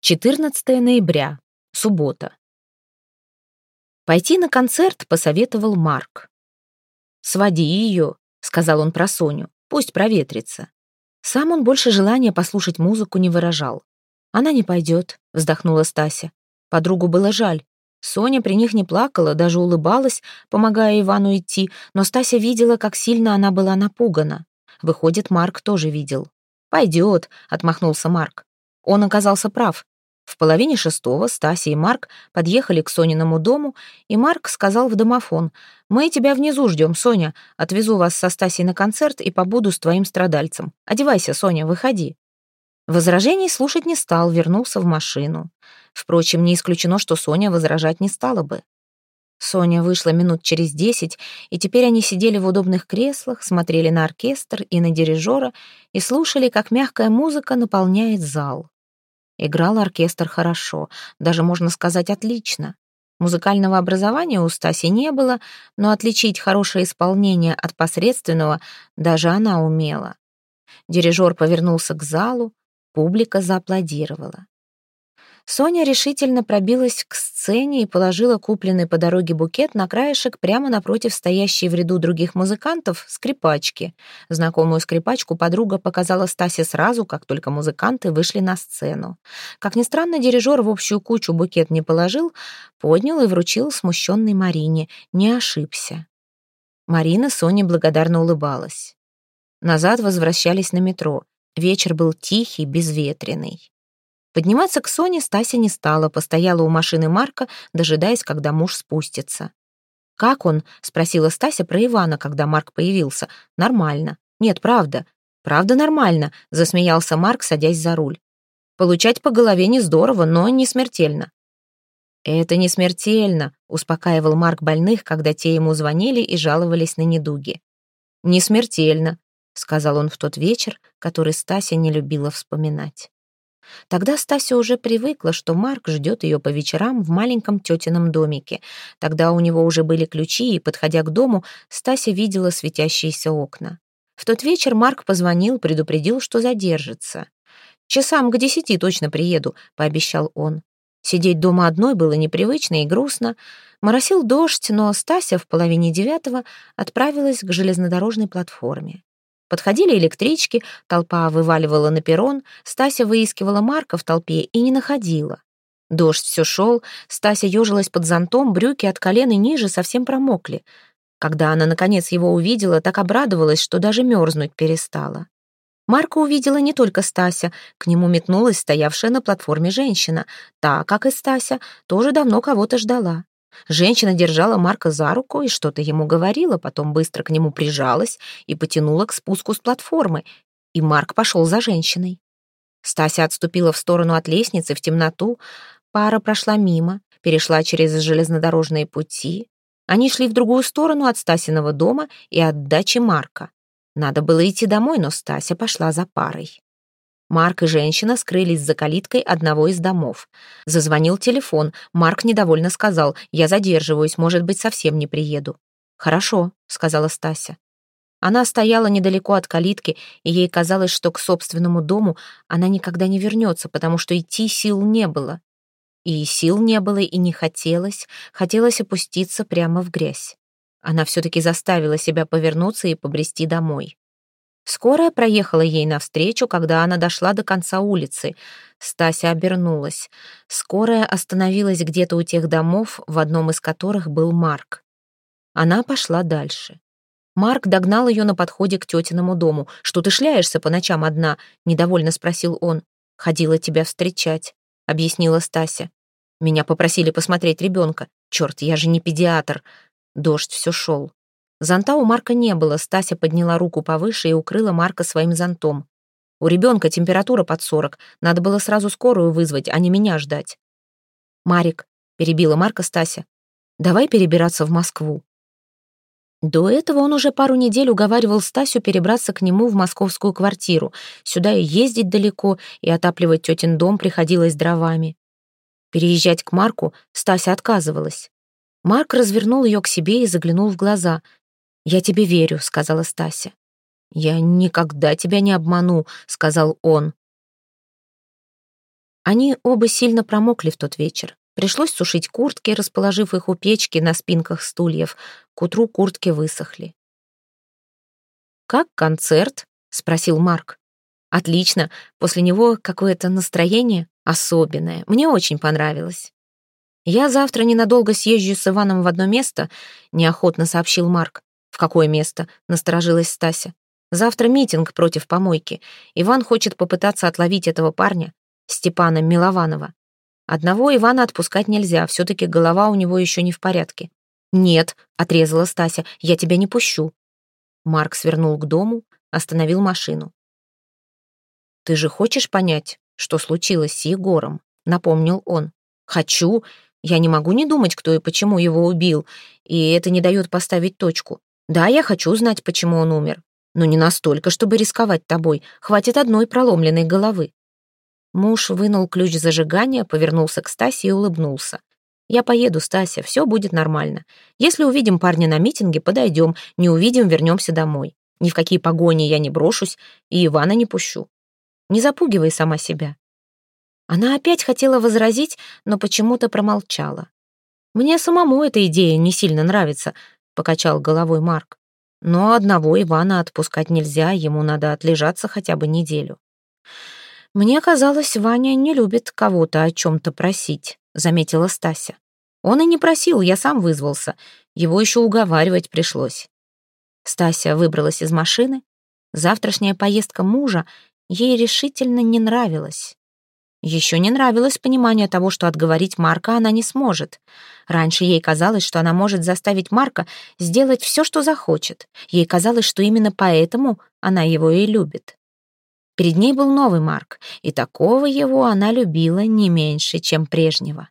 14 ноября, суббота. Пойти на концерт посоветовал Марк. «Своди ее», — сказал он про Соню, — «пусть проветрится». Сам он больше желания послушать музыку не выражал. «Она не пойдет», — вздохнула Стася. Подругу было жаль. Соня при них не плакала, даже улыбалась, помогая Ивану идти, но Стася видела, как сильно она была напугана. Выходит, Марк тоже видел. «Пойдет», — отмахнулся Марк. Он оказался прав. В половине шестого Стася и Марк подъехали к Сониному дому, и Марк сказал в домофон, «Мы тебя внизу ждем, Соня. Отвезу вас со Стасей на концерт и побуду с твоим страдальцем. Одевайся, Соня, выходи». Возражений слушать не стал, вернулся в машину. Впрочем, не исключено, что Соня возражать не стала бы. Соня вышла минут через десять, и теперь они сидели в удобных креслах, смотрели на оркестр и на дирижера и слушали, как мягкая музыка наполняет зал. Играл оркестр хорошо, даже, можно сказать, отлично. Музыкального образования у Стаси не было, но отличить хорошее исполнение от посредственного даже она умела. Дирижер повернулся к залу, публика зааплодировала. Соня решительно пробилась к сцене и положила купленный по дороге букет на краешек прямо напротив стоящей в ряду других музыкантов скрипачки. Знакомую скрипачку подруга показала Стасе сразу, как только музыканты вышли на сцену. Как ни странно, дирижер в общую кучу букет не положил, поднял и вручил смущенной Марине. Не ошибся. Марина Соне благодарно улыбалась. Назад возвращались на метро. Вечер был тихий, безветренный. Подниматься к Соне Стася не стала, постояла у машины Марка, дожидаясь, когда муж спустится. «Как он?» — спросила Стася про Ивана, когда Марк появился. «Нормально». «Нет, правда». «Правда нормально», — засмеялся Марк, садясь за руль. «Получать по голове не здорово, но не смертельно». «Это не смертельно», — успокаивал Марк больных, когда те ему звонили и жаловались на недуги. «Не смертельно», — сказал он в тот вечер, который Стася не любила вспоминать. Тогда Стася уже привыкла, что Марк ждет ее по вечерам в маленьком тетином домике. Тогда у него уже были ключи, и, подходя к дому, Стася видела светящиеся окна. В тот вечер Марк позвонил, предупредил, что задержится. «Часам к десяти точно приеду», — пообещал он. Сидеть дома одной было непривычно и грустно. Моросил дождь, но Стася в половине девятого отправилась к железнодорожной платформе. Подходили электрички, толпа вываливала на перрон, Стася выискивала Марка в толпе и не находила. Дождь все шел, Стася ежилась под зонтом, брюки от колен и ниже совсем промокли. Когда она, наконец, его увидела, так обрадовалась, что даже мерзнуть перестала. Марка увидела не только Стася, к нему метнулась стоявшая на платформе женщина. Та, как и Стася, тоже давно кого-то ждала. Женщина держала Марка за руку и что-то ему говорила, потом быстро к нему прижалась и потянула к спуску с платформы, и Марк пошел за женщиной. Стася отступила в сторону от лестницы в темноту, пара прошла мимо, перешла через железнодорожные пути. Они шли в другую сторону от Стасиного дома и от дачи Марка. Надо было идти домой, но Стася пошла за парой. Марк и женщина скрылись за калиткой одного из домов. Зазвонил телефон. Марк недовольно сказал, «Я задерживаюсь, может быть, совсем не приеду». «Хорошо», — сказала Стася. Она стояла недалеко от калитки, и ей казалось, что к собственному дому она никогда не вернется, потому что идти сил не было. И сил не было, и не хотелось. Хотелось опуститься прямо в грязь. Она все-таки заставила себя повернуться и побрести домой. Скорая проехала ей навстречу, когда она дошла до конца улицы. Стася обернулась. Скорая остановилась где-то у тех домов, в одном из которых был Марк. Она пошла дальше. Марк догнал ее на подходе к тетиному дому. «Что ты шляешься по ночам одна?» — недовольно спросил он. «Ходила тебя встречать», — объяснила Стася. «Меня попросили посмотреть ребенка. Черт, я же не педиатр». Дождь все шел. Зонта у Марка не было, Стася подняла руку повыше и укрыла Марка своим зонтом. У ребенка температура под сорок, надо было сразу скорую вызвать, а не меня ждать. «Марик», — перебила Марка Стася, — «давай перебираться в Москву». До этого он уже пару недель уговаривал Стасю перебраться к нему в московскую квартиру. Сюда и ездить далеко, и отапливать тетин дом приходилось дровами. Переезжать к Марку Стася отказывалась. Марк развернул ее к себе и заглянул в глаза — «Я тебе верю», — сказала Стася. «Я никогда тебя не обману», — сказал он. Они оба сильно промокли в тот вечер. Пришлось сушить куртки, расположив их у печки на спинках стульев. К утру куртки высохли. «Как концерт?» — спросил Марк. «Отлично. После него какое-то настроение особенное. Мне очень понравилось». «Я завтра ненадолго съезжу с Иваном в одно место», — неохотно сообщил Марк. «В какое место?» — насторожилась Стася. «Завтра митинг против помойки. Иван хочет попытаться отловить этого парня, Степана Милованова. Одного Ивана отпускать нельзя, все-таки голова у него еще не в порядке. «Нет», — отрезала Стася, — «я тебя не пущу». Марк свернул к дому, остановил машину. «Ты же хочешь понять, что случилось с Егором?» — напомнил он. «Хочу. Я не могу не думать, кто и почему его убил, и это не дает поставить точку. Да, я хочу знать, почему он умер, но не настолько, чтобы рисковать тобой. Хватит одной проломленной головы». Муж вынул ключ зажигания, повернулся к Стасе и улыбнулся. «Я поеду, Стася, все будет нормально. Если увидим парня на митинге, подойдем. Не увидим, вернемся домой. Ни в какие погони я не брошусь и Ивана не пущу. Не запугивай сама себя». Она опять хотела возразить, но почему-то промолчала. «Мне самому эта идея не сильно нравится», — покачал головой Марк. «Но одного Ивана отпускать нельзя, ему надо отлежаться хотя бы неделю». «Мне казалось, Ваня не любит кого-то о чем-то просить», — заметила Стася. «Он и не просил, я сам вызвался. Его еще уговаривать пришлось». Стася выбралась из машины. Завтрашняя поездка мужа ей решительно не нравилась. Еще не нравилось понимание того, что отговорить Марка она не сможет. Раньше ей казалось, что она может заставить Марка сделать все, что захочет. Ей казалось, что именно поэтому она его и любит. Перед ней был новый Марк, и такого его она любила не меньше, чем прежнего.